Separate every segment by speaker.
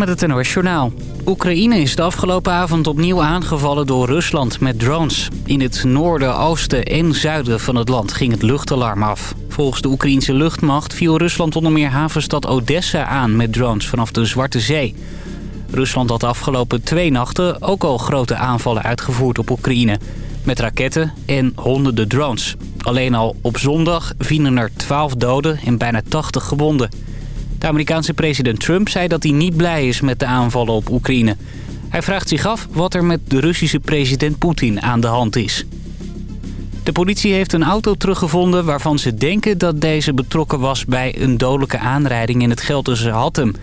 Speaker 1: met het NOS Journaal. Oekraïne is de afgelopen avond opnieuw aangevallen door Rusland met drones. In het noorden, oosten en zuiden van het land ging het luchtalarm af. Volgens de Oekraïense luchtmacht viel Rusland onder meer havenstad Odessa aan met drones vanaf de Zwarte Zee. Rusland had de afgelopen twee nachten ook al grote aanvallen uitgevoerd op Oekraïne. Met raketten en honderden drones. Alleen al op zondag vielen er 12 doden en bijna 80 gewonden. De Amerikaanse president Trump zei dat hij niet blij is met de aanvallen op Oekraïne. Hij vraagt zich af wat er met de Russische president Poetin aan de hand is. De politie heeft een auto teruggevonden waarvan ze denken dat deze betrokken was bij een dodelijke aanrijding in het Gelderse Hattem.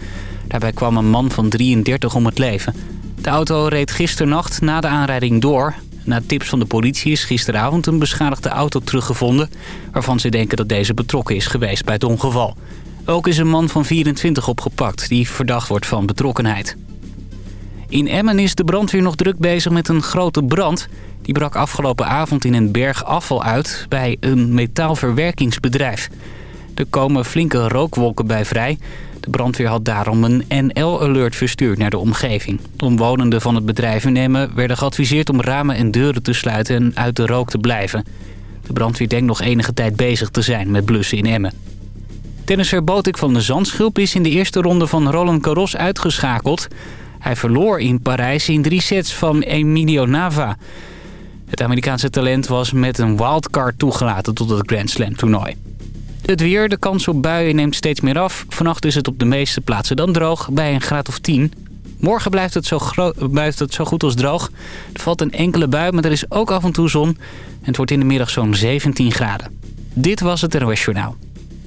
Speaker 1: Daarbij kwam een man van 33 om het leven. De auto reed gisternacht na de aanrijding door. Na tips van de politie is gisteravond een beschadigde auto teruggevonden... waarvan ze denken dat deze betrokken is geweest bij het ongeval. Ook is een man van 24 opgepakt die verdacht wordt van betrokkenheid. In Emmen is de brandweer nog druk bezig met een grote brand. Die brak afgelopen avond in een berg afval uit bij een metaalverwerkingsbedrijf. Er komen flinke rookwolken bij vrij. De brandweer had daarom een NL-alert verstuurd naar de omgeving. Omwonenden van het bedrijf in Emmen werden geadviseerd om ramen en deuren te sluiten en uit de rook te blijven. De brandweer denkt nog enige tijd bezig te zijn met blussen in Emmen. Tennisser Botik van de Zandschulp is in de eerste ronde van Roland Garros uitgeschakeld. Hij verloor in Parijs in drie sets van Emilio Nava. Het Amerikaanse talent was met een wildcard toegelaten tot het Grand Slam toernooi. Het weer, de kans op buien neemt steeds meer af. Vannacht is het op de meeste plaatsen dan droog, bij een graad of 10. Morgen blijft het, zo zo goed als droog. Er valt een enkele bui, maar er is ook af en toe zon. En het wordt in de middag zo'n 17 graden. Dit was het NOS Journaal.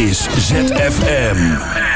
Speaker 2: is ZFM.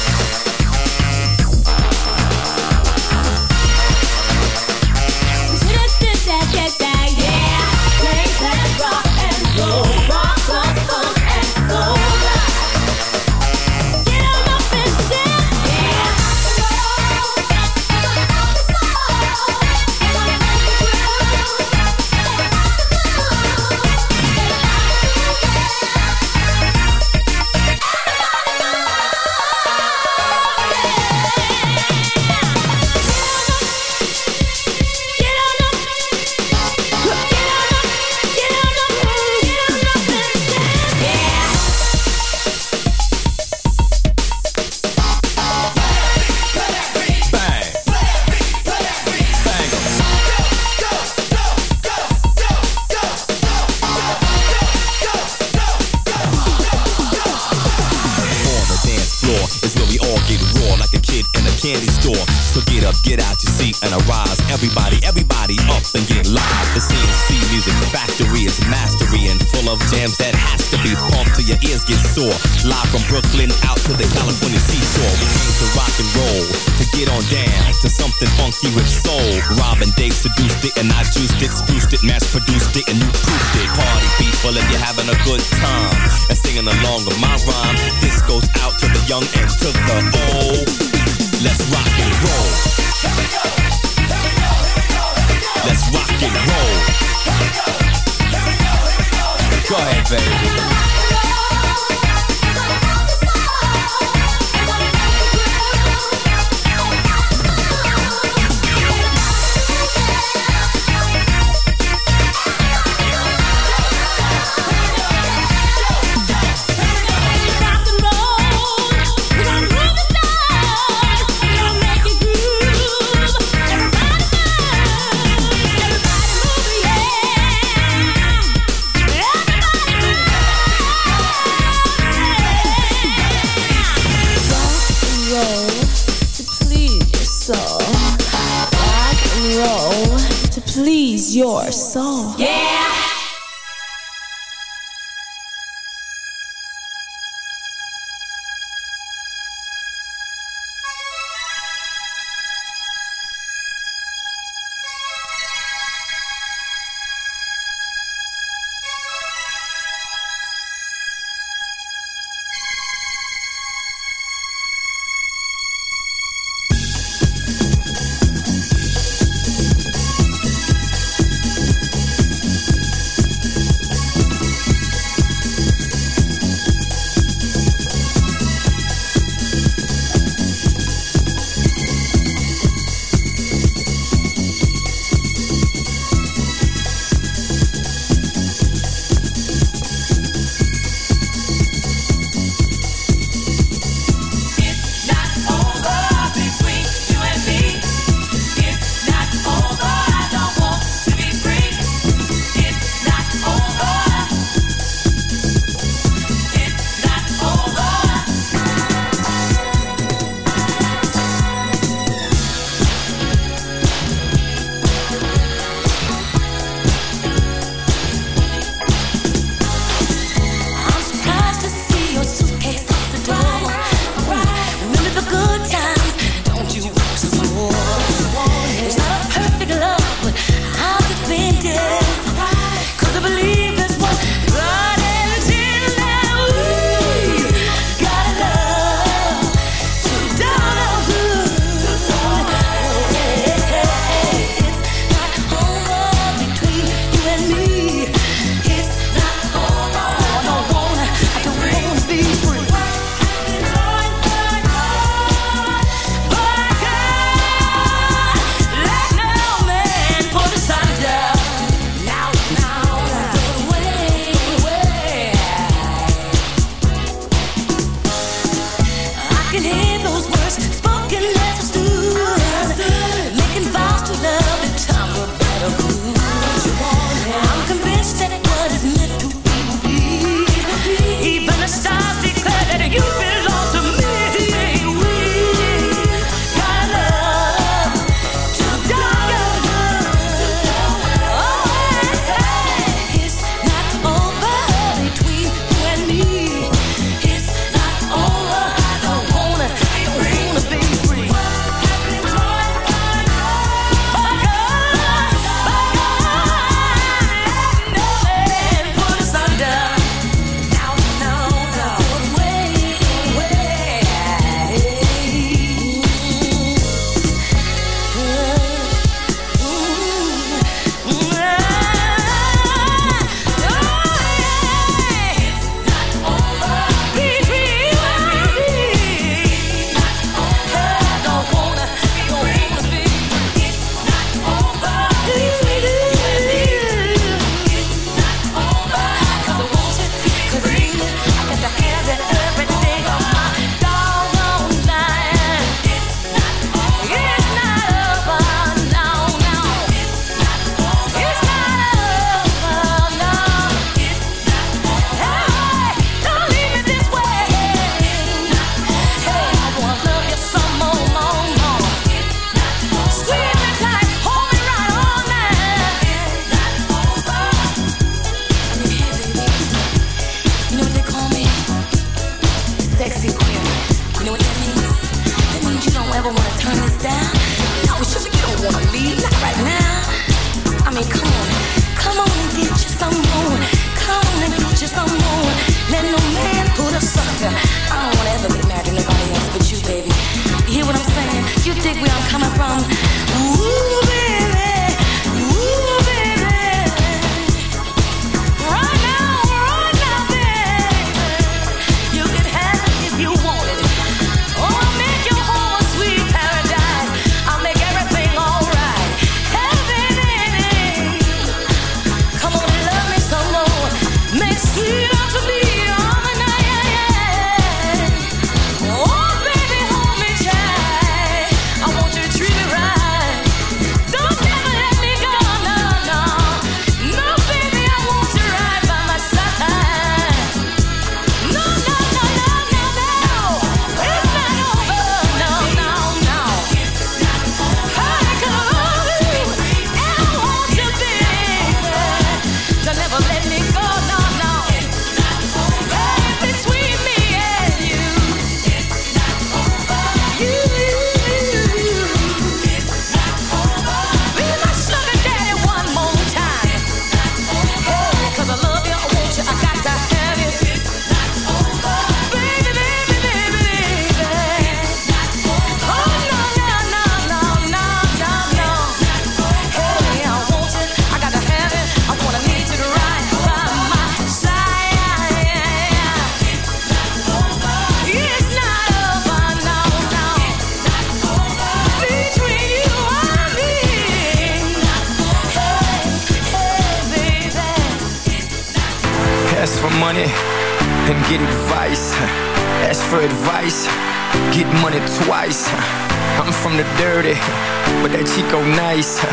Speaker 3: Nice.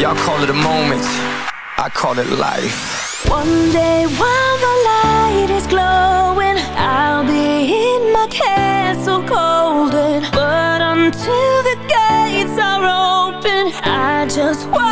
Speaker 3: Y'all call it a moment, I call it life.
Speaker 4: One day while the light is glowing, I'll be in my castle golden. But until the gates are open, I just wanna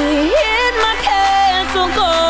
Speaker 4: Be in my castle golden.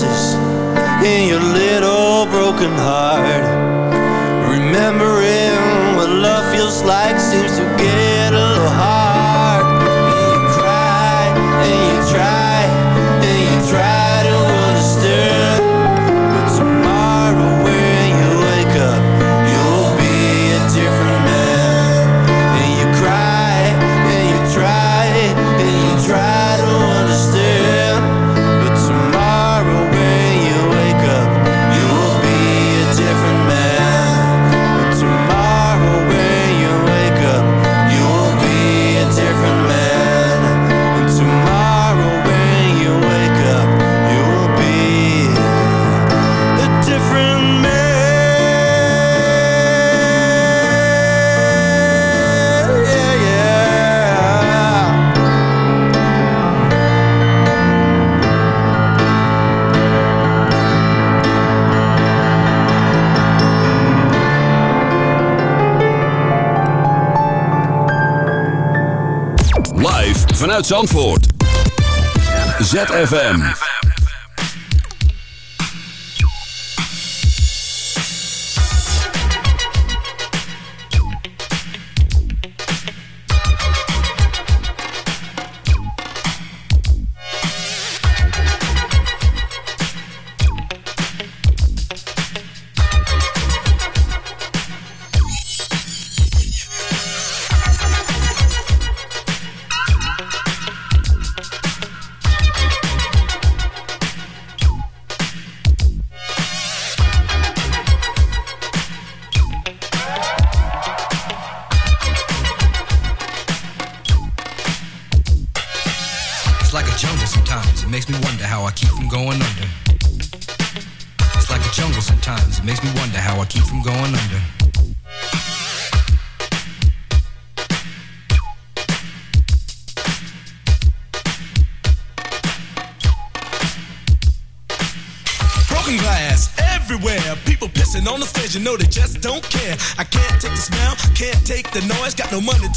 Speaker 5: in your little
Speaker 6: Live vanuit Zandvoort. ZFM.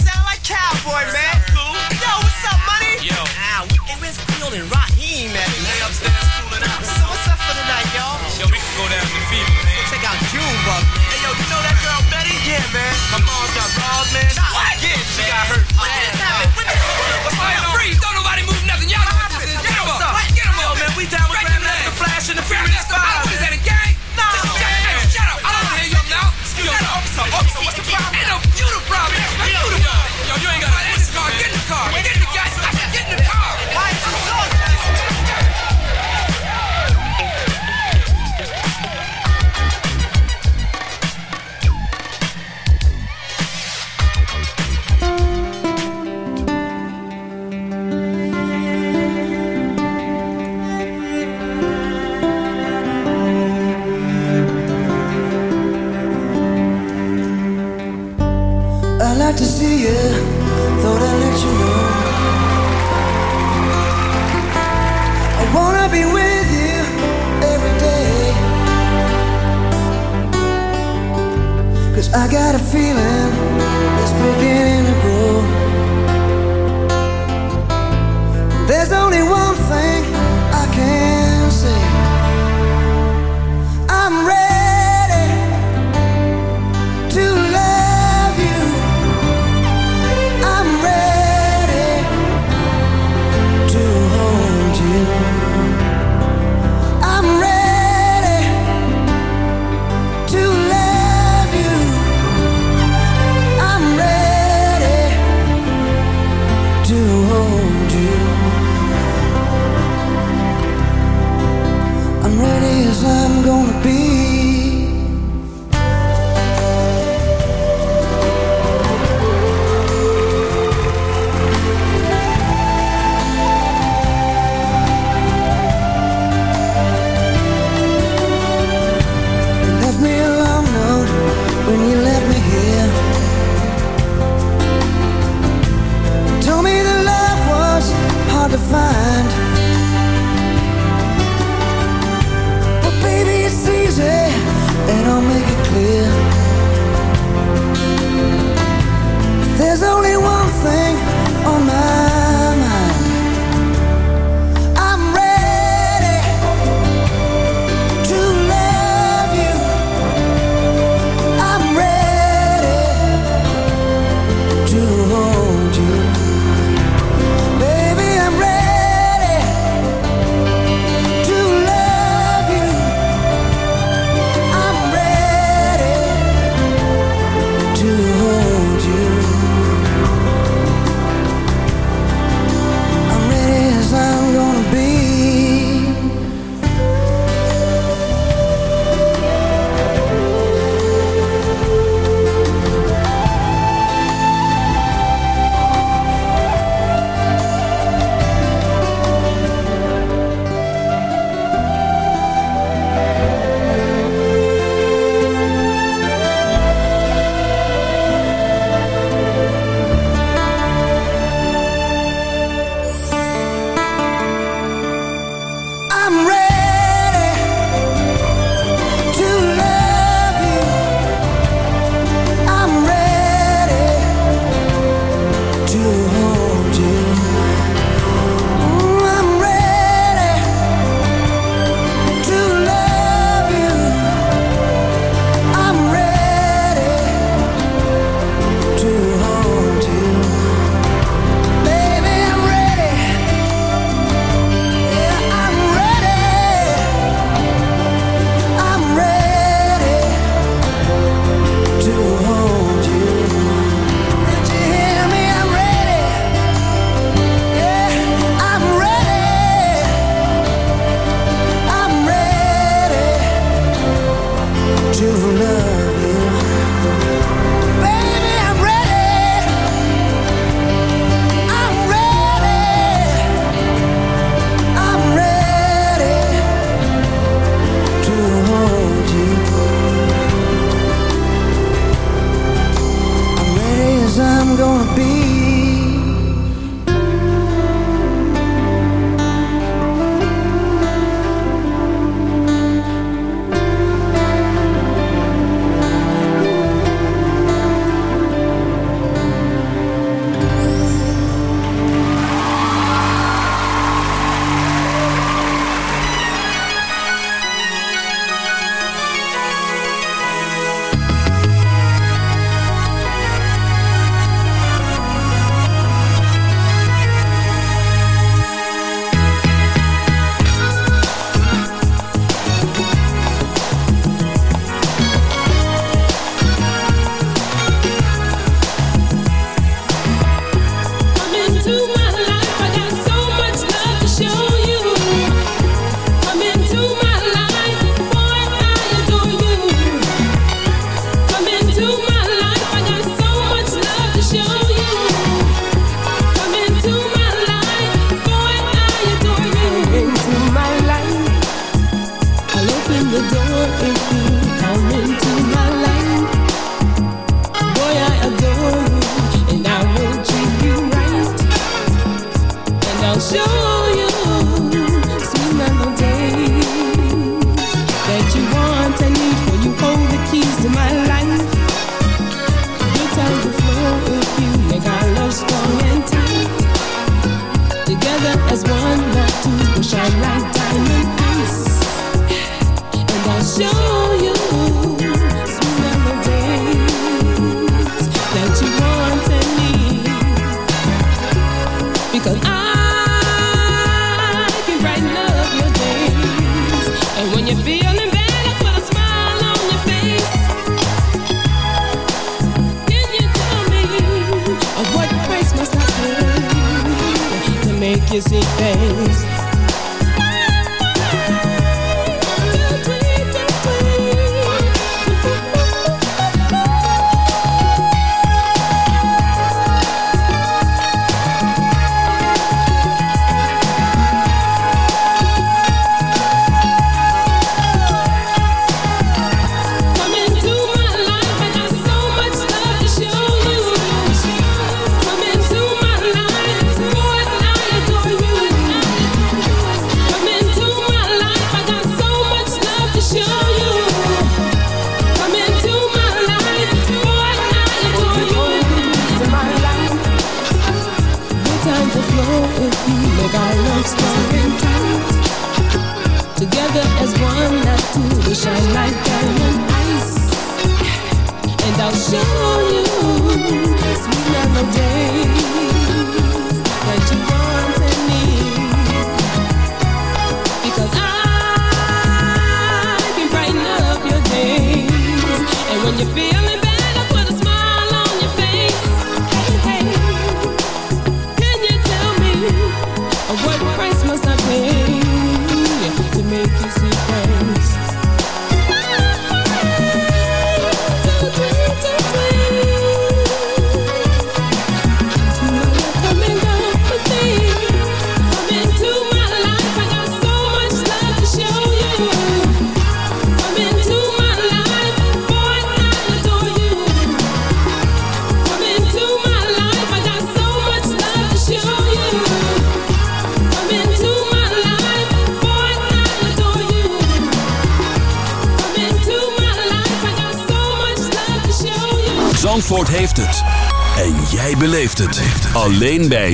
Speaker 7: like cowboy, man.
Speaker 8: Cool.
Speaker 7: Yo, what's up, money?
Speaker 8: Yo.
Speaker 7: Ah, hey, where's Field and Raheem at?
Speaker 8: They upstairs cooling out.
Speaker 7: So what's up for the night, y'all?
Speaker 8: Yo, we can go down to the field, man.
Speaker 7: Check out man. Hey, yo, you know that girl Betty? Yeah, man.
Speaker 8: My mom's got balls, man.
Speaker 7: What?
Speaker 8: Yeah, she got hurt.
Speaker 7: What just happened? What
Speaker 8: What's going on? Freeze! Don't
Speaker 9: one thing I can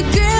Speaker 10: your
Speaker 6: girl.